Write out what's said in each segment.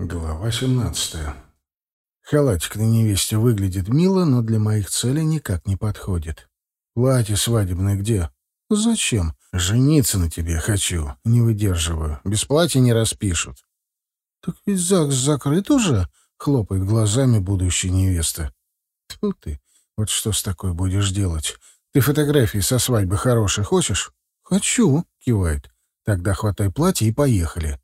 Глава 17. Халатик на невесте выглядит мило, но для моих целей никак не подходит. Платье свадебное где? Зачем? Жениться на тебе хочу. Не выдерживаю. Без платья не распишут. Так ведь ЗАГС закрыт уже, хлопает глазами будущая невеста. Тьфу ты, вот что с такой будешь делать? Ты фотографии со свадьбы хорошие хочешь? Хочу, кивает. Тогда хватай платье и поехали.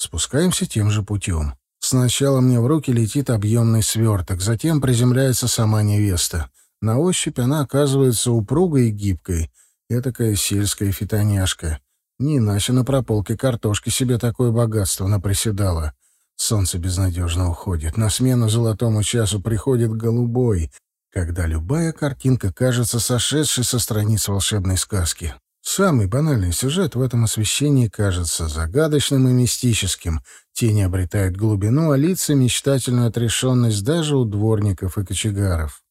Спускаемся тем же путем. Сначала мне в руки летит объемный сверток, затем приземляется сама невеста. На ощупь она оказывается упругой и гибкой. Этакая сельская фитоняшка. Не иначе на прополке картошки себе такое богатство наприседало. Солнце безнадежно уходит. На смену золотому часу приходит голубой, когда любая картинка кажется сошедшей со страниц волшебной сказки. Самый банальный сюжет в этом освещении кажется загадочным и мистическим. Тени обретают глубину, а лица — мечтательную отрешенность даже у дворников и кочегаров.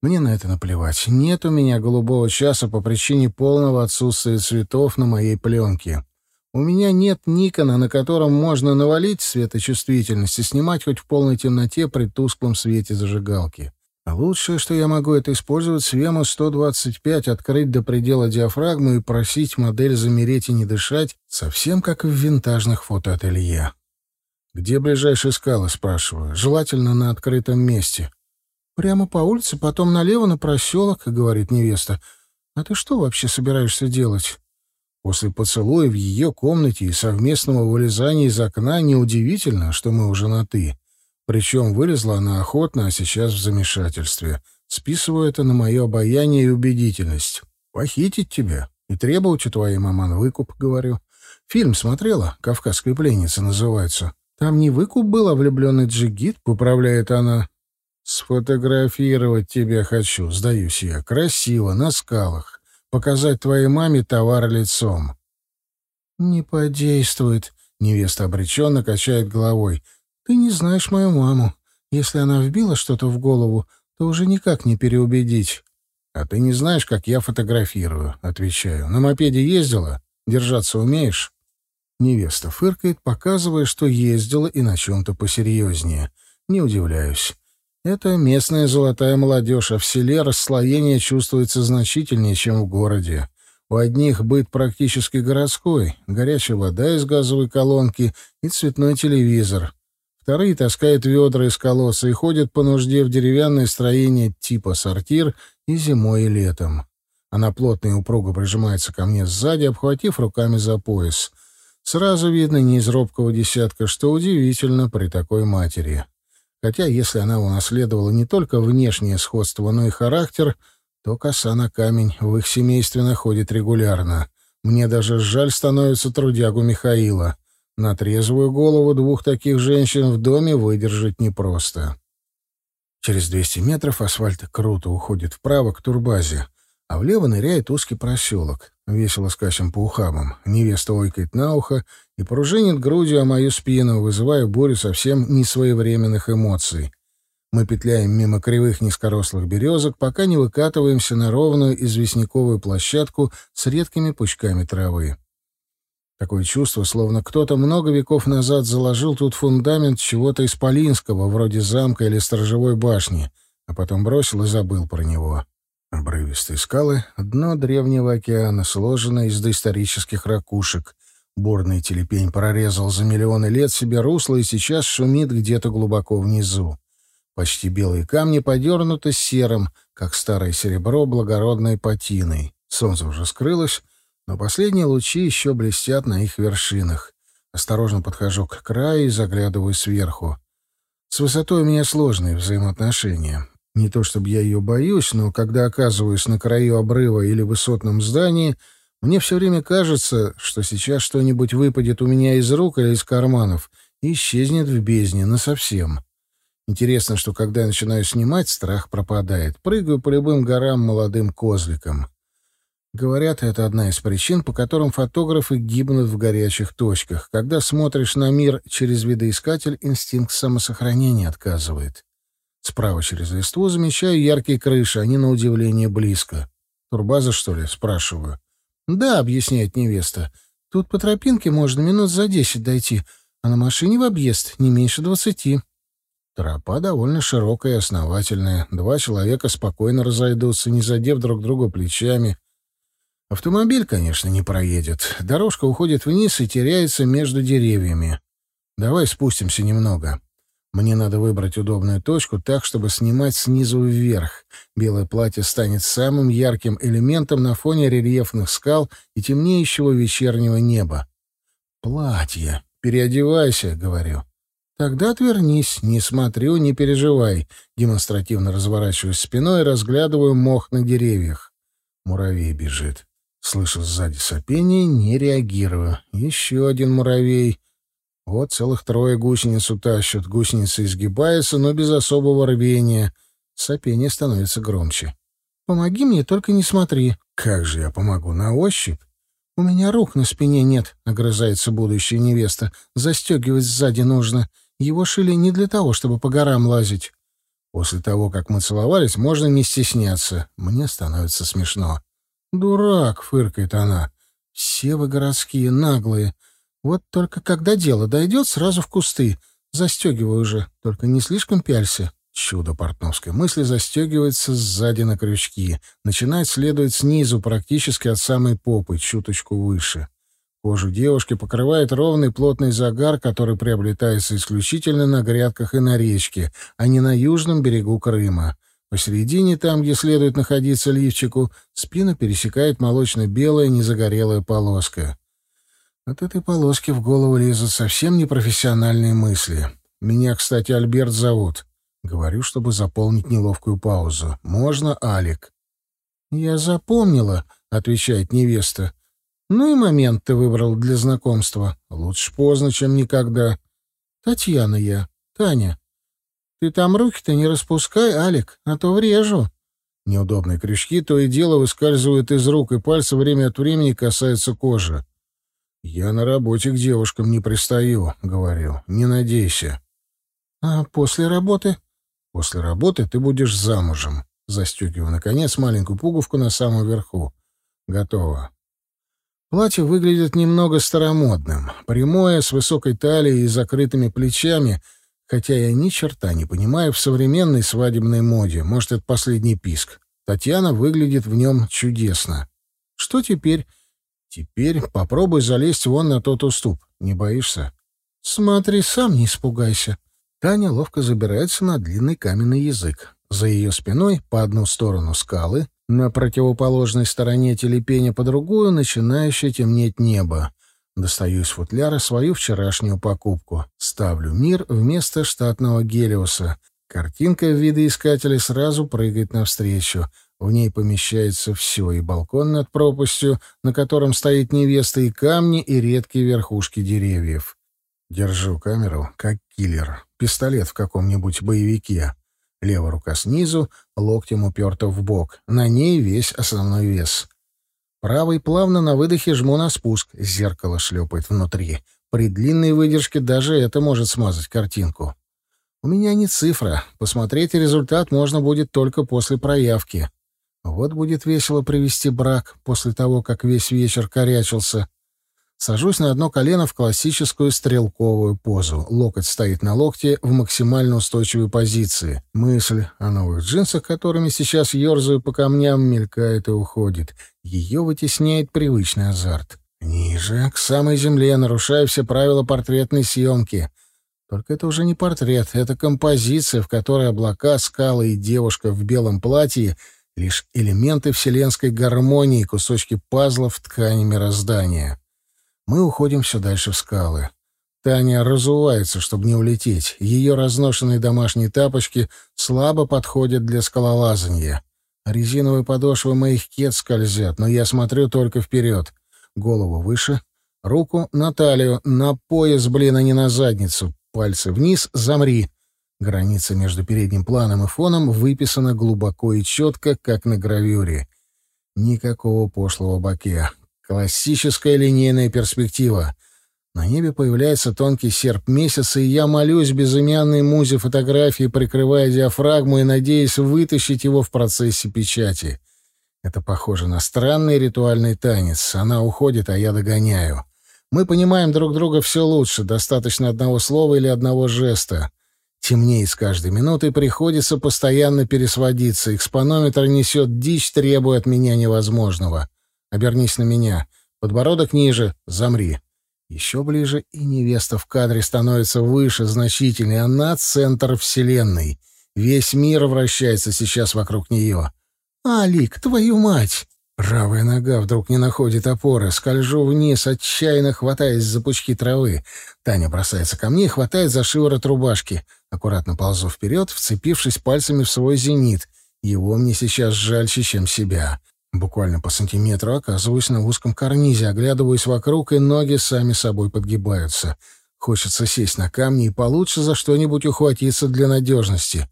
Мне на это наплевать. Нет у меня голубого часа по причине полного отсутствия цветов на моей пленке. У меня нет Никона, на котором можно навалить светочувствительность и снимать хоть в полной темноте при тусклом свете зажигалки. А лучшее, что я могу, это использовать Свему 125, открыть до предела диафрагму и просить модель замереть и не дышать, совсем как в винтажных фотоателье. «Где ближайшие скалы?» — спрашиваю. «Желательно на открытом месте». «Прямо по улице, потом налево на проселок», — говорит невеста. «А ты что вообще собираешься делать?» После поцелуя в ее комнате и совместного вылезания из окна неудивительно, что мы уже на «ты». Причем вылезла она охотно, а сейчас в замешательстве. Списываю это на мое обаяние и убедительность. Похитить тебя и требовать у твоей маман выкуп, говорю. Фильм смотрела? «Кавказская пленница» называется. Там не выкуп был, а влюбленный джигит, поправляет она. Сфотографировать тебя хочу, сдаюсь я. Красиво, на скалах. Показать твоей маме товар лицом. Не подействует. Невеста обреченно качает головой. Ты не знаешь мою маму. Если она вбила что-то в голову, то уже никак не переубедить. А ты не знаешь, как я фотографирую, отвечаю. На мопеде ездила? Держаться умеешь? Невеста фыркает, показывая, что ездила и на чем-то посерьезнее. Не удивляюсь. Это местная золотая молодежь, а в селе расслоение чувствуется значительнее, чем в городе. У одних быт практически городской, горячая вода из газовой колонки и цветной телевизор. Вторые таскают ведра из колодца и ходят по нужде в деревянное строение типа сортир и зимой, и летом. Она плотно и упруго прижимается ко мне сзади, обхватив руками за пояс. Сразу видно не из робкого десятка, что удивительно при такой матери. Хотя, если она унаследовала не только внешнее сходство, но и характер, то коса на камень в их семействе находит регулярно. Мне даже жаль становится трудягу Михаила. На трезвую голову двух таких женщин в доме выдержать непросто. Через 200 метров асфальт круто уходит вправо к турбазе, а влево ныряет узкий проселок. Весело скачем по ухабам. Невеста ойкает на ухо и пружинит грудью о мою спину, вызывая бурю совсем несвоевременных эмоций. Мы петляем мимо кривых низкорослых березок, пока не выкатываемся на ровную известняковую площадку с редкими пучками травы. Такое чувство, словно кто-то много веков назад заложил тут фундамент чего-то исполинского, вроде замка или сторожевой башни, а потом бросил и забыл про него. Обрывистые скалы — дно древнего океана, сложенное из доисторических ракушек. Бурный телепень прорезал за миллионы лет себе русло и сейчас шумит где-то глубоко внизу. Почти белые камни подернуты серым, как старое серебро благородной патиной. Солнце уже скрылось, но последние лучи еще блестят на их вершинах. Осторожно подхожу к краю и заглядываю сверху. С высотой у меня сложные взаимоотношения. Не то чтобы я ее боюсь, но когда оказываюсь на краю обрыва или высотном здании, мне все время кажется, что сейчас что-нибудь выпадет у меня из рук или из карманов и исчезнет в бездне насовсем. Интересно, что когда я начинаю снимать, страх пропадает. Прыгаю по любым горам молодым козликом. Говорят, это одна из причин, по которым фотографы гибнут в горячих точках. Когда смотришь на мир через видоискатель, инстинкт самосохранения отказывает. Справа через листву замечаю яркие крыши, они на удивление близко. «Турбаза, что ли?» — спрашиваю. «Да», — объясняет невеста. «Тут по тропинке можно минут за десять дойти. а на машине в объезд не меньше двадцати. Тропа довольно широкая и основательная. Два человека спокойно разойдутся, не задев друг друга плечами. Автомобиль, конечно, не проедет. Дорожка уходит вниз и теряется между деревьями. Давай спустимся немного. Мне надо выбрать удобную точку так, чтобы снимать снизу вверх. Белое платье станет самым ярким элементом на фоне рельефных скал и темнеющего вечернего неба. «Платье. Переодевайся», — говорю. «Тогда отвернись, не смотрю, не переживай». Демонстративно разворачиваюсь спиной и разглядываю мох на деревьях. Муравей бежит. Слышу сзади сопение, не реагирую. Еще один муравей. Вот целых трое гусениц утащат. Гусеницы изгибаются, но без особого рвения. Сопение становится громче. «Помоги мне, только не смотри». «Как же я помогу? На ощупь?» «У меня рук на спине нет», — огрызается будущая невеста. «Застегивать сзади нужно. Его шили не для того, чтобы по горам лазить. После того, как мы целовались, можно не стесняться. Мне становится смешно. «Дурак!» — фыркает она. «Все вы городские, наглые. Вот только когда дело дойдет, сразу в кусты. Застегивай уже, только не слишком пялься». Чудо портновской мысли застегивается сзади на крючки. Начинает следовать снизу, практически от самой попы, чуточку выше. Кожу девушки покрывает ровный плотный загар, который приобретается исключительно на грядках и на речке, а не на южном берегу Крыма. Посередине, там, где следует находиться лифчику, спину пересекает молочно-белая незагорелая полоска. От этой полоски в голову лезут совсем непрофессиональные мысли. Меня, кстати, Альберт зовут. Говорю, чтобы заполнить неловкую паузу. «Можно, Алик?» «Я запомнила», — отвечает невеста. Ну и момент ты выбрал для знакомства. Лучше поздно, чем никогда. Татьяна я. Таня. Ты там руки-то не распускай, Алик, а то врежу. Неудобные крючки то и дело выскальзывают из рук, и пальцы время от времени касаются кожи. «Я на работе к девушкам не пристаю», — говорю. «Не надейся». «А после работы?» «После работы ты будешь замужем», — застегиваю, наконец, маленькую пуговку на самом верху. «Готово». Платье выглядит немного старомодным, прямое, с высокой талией и закрытыми плечами, хотя я ни черта не понимаю в современной свадебной моде. Может, это последний писк. Татьяна выглядит в нем чудесно. Что теперь? Теперь попробуй залезть вон на тот уступ. Не боишься? Смотри, сам не испугайся. Таня ловко забирается на длинный каменный язык. За ее спиной, по одну сторону скалы, на противоположной стороне телепения по другую начинающее темнеть небо. Достаю из футляра свою вчерашнюю покупку. Ставлю мир вместо штатного Гелиоса. Картинка в видоискателе сразу прыгает навстречу. В ней помещается все, и балкон над пропастью, на котором стоит невеста, и камни, и редкие верхушки деревьев. Держу камеру, как киллер. Пистолет в каком-нибудь боевике. Левая рука снизу, локтем уперта в бок. На ней весь основной вес. Правый плавно на выдохе жму на спуск. Зеркало шлепает внутри. При длинной выдержке даже это может смазать картинку. У меня не цифра. Посмотреть результат можно будет только после проявки. Вот будет весело привести брак после того, как весь вечер корячился. Сажусь на одно колено в классическую стрелковую позу. Локоть стоит на локте в максимально устойчивой позиции. Мысль о новых джинсах, которыми сейчас ерзаю по камням, мелькает и уходит. Ее вытесняет привычный азарт. Ниже, к самой земле, нарушая все правила портретной съемки. Только это уже не портрет, это композиция, в которой облака, скалы и девушка в белом платье — лишь элементы вселенской гармонии, кусочки пазла в ткани мироздания. Мы уходим все дальше в скалы. Таня разувается, чтобы не улететь. Ее разношенные домашние тапочки слабо подходят для скалолазания. Резиновые подошвы моих кет скользят, но я смотрю только вперед. Голову выше, руку на талию, на пояс, блин, а не на задницу. Пальцы вниз, замри. Граница между передним планом и фоном выписана глубоко и четко, как на гравюре. Никакого пошлого баке. Классическая линейная перспектива. На небе появляется тонкий серп месяца, и я молюсь безымянной музе фотографии, прикрывая диафрагму и надеясь вытащить его в процессе печати. Это похоже на странный ритуальный танец. Она уходит, а я догоняю. Мы понимаем друг друга все лучше, достаточно одного слова или одного жеста. Темнеет с каждой минутой, приходится постоянно пересводиться. Экспонометр несет дичь, требуя от меня невозможного. Обернись на меня. Подбородок ниже. Замри. Еще ближе, и невеста в кадре становится выше, значительнее. Она — центр вселенной. Весь мир вращается сейчас вокруг нее. «Алик, твою мать!» Правая нога вдруг не находит опоры. Скольжу вниз, отчаянно хватаясь за пучки травы. Таня бросается ко мне и хватает за шиворот рубашки. Аккуратно ползу вперед, вцепившись пальцами в свой зенит. Его мне сейчас жальче, чем себя. Буквально по сантиметру оказываюсь на узком карнизе, оглядываюсь вокруг, и ноги сами собой подгибаются. Хочется сесть на камни и получше за что-нибудь ухватиться для надежности.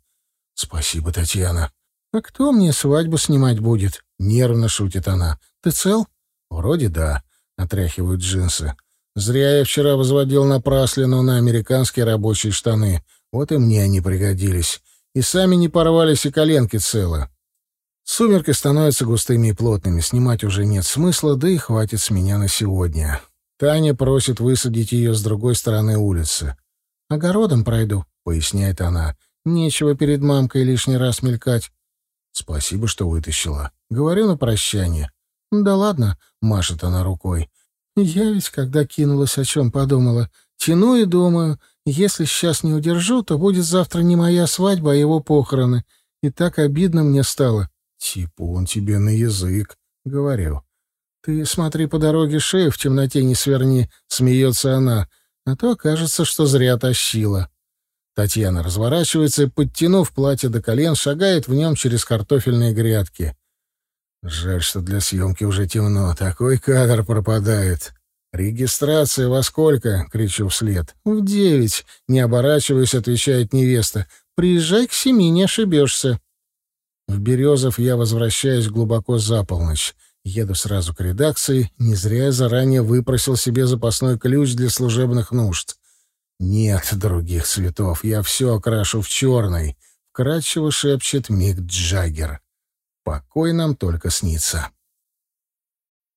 Спасибо, Татьяна. «А кто мне свадьбу снимать будет?» — нервно шутит она. «Ты цел?» «Вроде да», — отряхивают джинсы. «Зря я вчера возводил напраслину на американские рабочие штаны. Вот и мне они пригодились. И сами не порвались, и коленки целы». Сумерки становятся густыми и плотными, снимать уже нет смысла, да и хватит с меня на сегодня. Таня просит высадить ее с другой стороны улицы. «Огородом пройду», — поясняет она. «Нечего перед мамкой лишний раз мелькать. Спасибо, что вытащила. Говорю на прощание. Да ладно, машет она рукой. Я ведь, когда кинулась, о чем подумала. Тяну и думаю, если сейчас не удержу, то будет завтра не моя свадьба, а его похороны. И так обидно мне стало. Типа он тебе на язык, говорю. Ты смотри по дороге шею в темноте не сверни, смеется она. А то окажется, что зря тащила. Татьяна разворачивается и, подтянув платье до колен, шагает в нем через картофельные грядки. Жаль, что для съемки уже темно. Такой кадр пропадает. «Регистрация во сколько?» — кричу вслед. «В девять», — не оборачиваясь, отвечает невеста. «Приезжай к семи, не ошибешься». В Березов я возвращаюсь глубоко за полночь. Еду сразу к редакции. Не зря я заранее выпросил себе запасной ключ для служебных нужд. «Нет других цветов, я все окрашу в черный», — вкратчиво шепчет Мик Джаггер. «Покой нам только снится».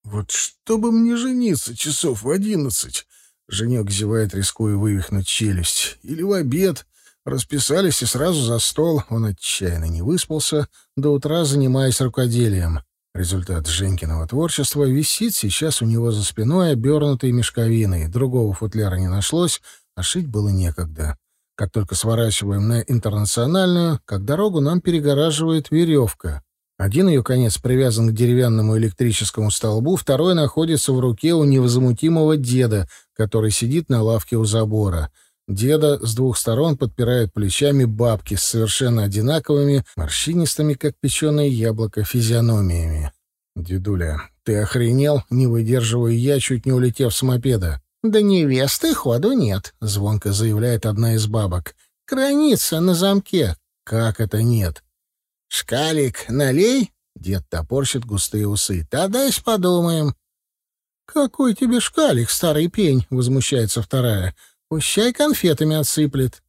«Вот чтобы мне жениться часов в одиннадцать», — Женек зевает, рискуя вывихнуть челюсть, — «или в обед». Расписались и сразу за стол. Он отчаянно не выспался, до утра занимаясь рукоделием. Результат Женькиного творчества висит сейчас у него за спиной, обернутой мешковиной. Другого футляра не нашлось, а шить было некогда. Как только сворачиваем на интернациональную, как дорогу нам перегораживает веревка. Один ее конец привязан к деревянному электрическому столбу, второй находится в руке у невозмутимого деда, который сидит на лавке у забора. Деда с двух сторон подпирают плечами бабки с совершенно одинаковыми, морщинистыми, как печеное яблоко, физиономиями. «Дедуля, ты охренел?» — не выдерживаю я, чуть не улетев с мопеда. «Да невесты ходу нет», — звонко заявляет одна из бабок. «Граница на замке». «Как это нет?» «Шкалик, налей?» — дед топорщит густые усы. «Тогда подумаем». «Какой тебе шкалик, старый пень?» — возмущается вторая. «Пущай конфетами отсыплет».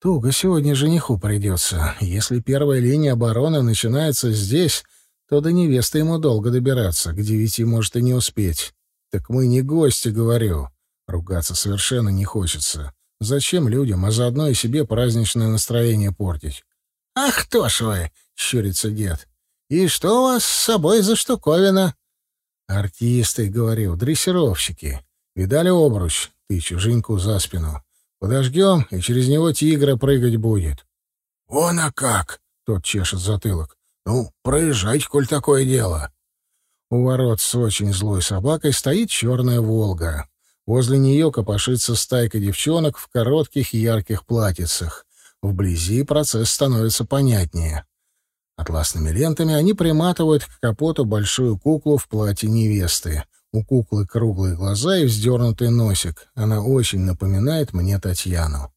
Туго сегодня жениху придется. Если первая линия обороны начинается здесь, то до невесты ему долго добираться. К девяти может и не успеть. «Так мы не гости, говорю». Ругаться совершенно не хочется. Зачем людям, а заодно и себе праздничное настроение портить? «Ах, кто ж вы!» — щурится дед. «И что у вас с собой за штуковина?» «Артисты, — говорю, — дрессировщики. Видали обруч?» — тычу Женьку за спину. «Подождем, и через него тигра прыгать будет». «Вон а как!» — тот чешет затылок. «Ну, проезжайте, коль такое дело». У ворот с очень злой собакой стоит черная «Волга». Возле нее копошится стайка девчонок в коротких ярких платьицах. Вблизи процесс становится понятнее. Атласными лентами они приматывают к капоту большую куклу в платье невесты. У куклы круглые глаза и вздернутый носик. Она очень напоминает мне Татьяну.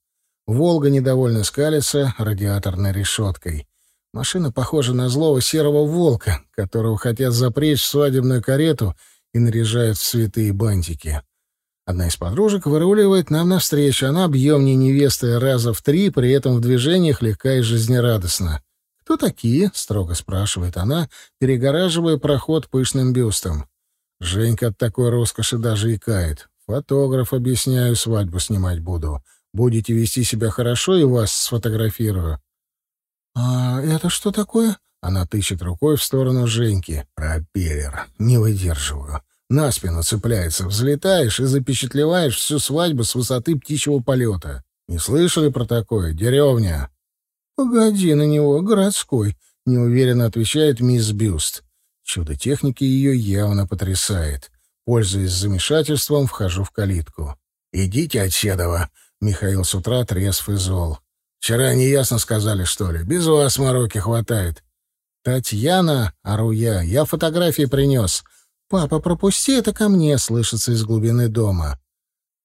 «Волга» недовольно скалится радиаторной решеткой. Машина похожа на злого серого волка, которого хотят запречь в свадебную карету и наряжают в цветы и бантики. Одна из подружек выруливает нам навстречу. Она объемнее невесты раза в три, при этом в движениях легка и жизнерадостна. «Кто такие?» — строго спрашивает она, перегораживая проход пышным бюстом. Женька от такой роскоши даже икает. Фотограф, объясняю, свадьбу снимать буду. Будете вести себя хорошо, и вас сфотографирую. «А это что такое?» Она тычет рукой в сторону Женьки. «Пропеллер. Не выдерживаю. На спину цепляется. Взлетаешь и запечатлеваешь всю свадьбу с высоты птичьего полета. Не слышали про такое? Деревня?» «Погоди на него, городской», — неуверенно отвечает мисс Бюст. Чудо техники ее явно потрясает. Пользуясь замешательством, вхожу в калитку. «Идите от Седова!» Михаил с утра трезв и зол. «Вчера неясно сказали, что ли? Без вас мороки хватает». «Татьяна!» — ору я. «Я фотографии принес». «Папа, пропусти это ко мне!» — слышится из глубины дома.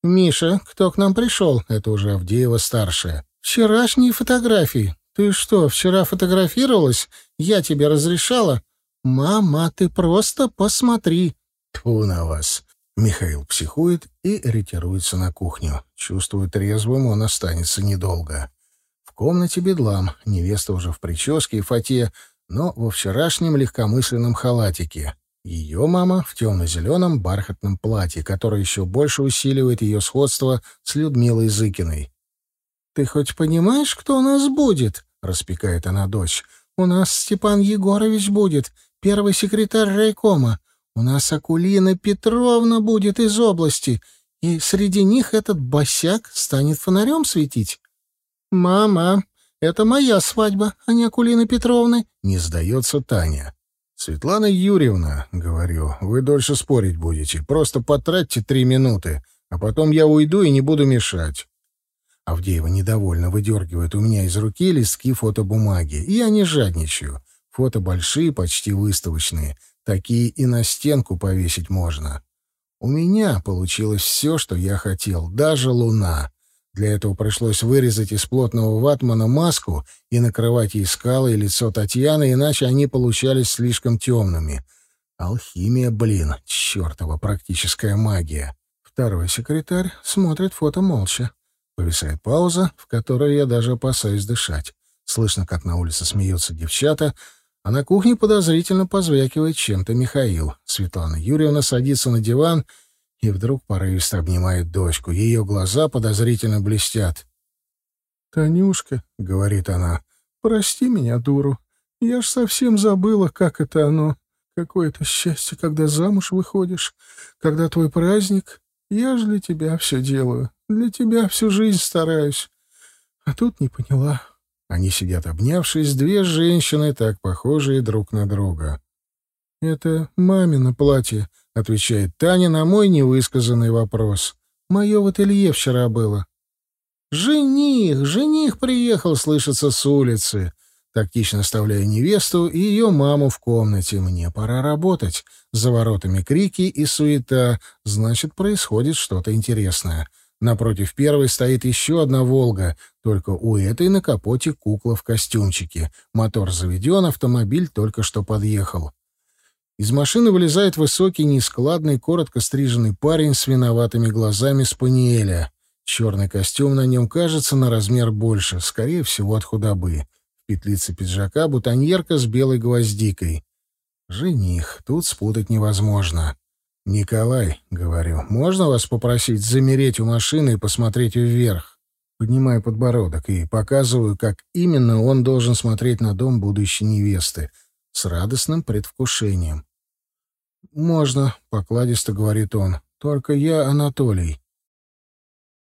«Миша, кто к нам пришел?» — это уже Авдеева-старшая. «Вчерашние фотографии. Ты что, вчера фотографировалась? Я тебе разрешала?» «Мама, ты просто посмотри!» Тьфу на вас. Михаил психует и ретируется на кухню. Чувствует трезвым, он останется недолго. В комнате бедлам, невеста уже в прическе и фате, но во вчерашнем легкомысленном халатике. Ее мама в темно-зеленом бархатном платье, которое еще больше усиливает ее сходство с Людмилой Зыкиной. «Ты хоть понимаешь, кто у нас будет?» — распекает она дочь. «У нас Степан Егорович будет, первый секретарь райкома. У нас Акулина Петровна будет из области, и среди них этот босяк станет фонарем светить. «Мама, это моя свадьба, а не Акулины Петровны», — не сдается Таня. «Светлана Юрьевна, — говорю, — вы дольше спорить будете. Просто потратьте три минуты, а потом я уйду и не буду мешать». Авдеева недовольно выдергивает у меня из руки листки фотобумаги. Я не жадничаю. Фото большие, почти выставочные. Такие и на стенку повесить можно. У меня получилось все, что я хотел, даже луна. Для этого пришлось вырезать из плотного ватмана маску и накрывать ей скалы и лицо Татьяны, иначе они получались слишком темными. Алхимия, блин, чертова практическая магия. Второй секретарь смотрит фото молча. Повисает пауза, в которой я даже опасаюсь дышать. Слышно, как на улице смеются девчата, а на кухне подозрительно позвякивает чем-то Михаил. Светлана Юрьевна садится на диван и вдруг порывисто обнимает дочку. Ее глаза подозрительно блестят. «Танюшка», — говорит она, — «прости меня, дуру. Я ж совсем забыла, как это оно. Какое-то счастье, когда замуж выходишь, когда твой праздник. Я же для тебя все делаю, для тебя всю жизнь стараюсь. А тут не поняла». Они сидят обнявшись, две женщины, так похожие друг на друга. «Это мамино платье», — отвечает Таня на мой невысказанный вопрос. «Мое в ателье вчера было». «Жених! Жених приехал!» — слышится с улицы. Тактично оставляя невесту и ее маму в комнате. «Мне пора работать». За воротами крики и суета. Значит, происходит что-то интересное. Напротив первой стоит еще одна «Волга», только у этой на капоте кукла в костюмчике. Мотор заведен, автомобиль только что подъехал. Из машины вылезает высокий, нескладный, коротко стриженный парень с виноватыми глазами спаниеля. Черный костюм на нем кажется на размер больше, скорее всего, от худобы. В петлице пиджака бутоньерка с белой гвоздикой. Жених, тут спутать невозможно. «Николай», — говорю, — «можно вас попросить замереть у машины и посмотреть вверх?» Поднимаю подбородок и показываю, как именно он должен смотреть на дом будущей невесты, с радостным предвкушением. «Можно», — покладисто говорит он, — «только я Анатолий».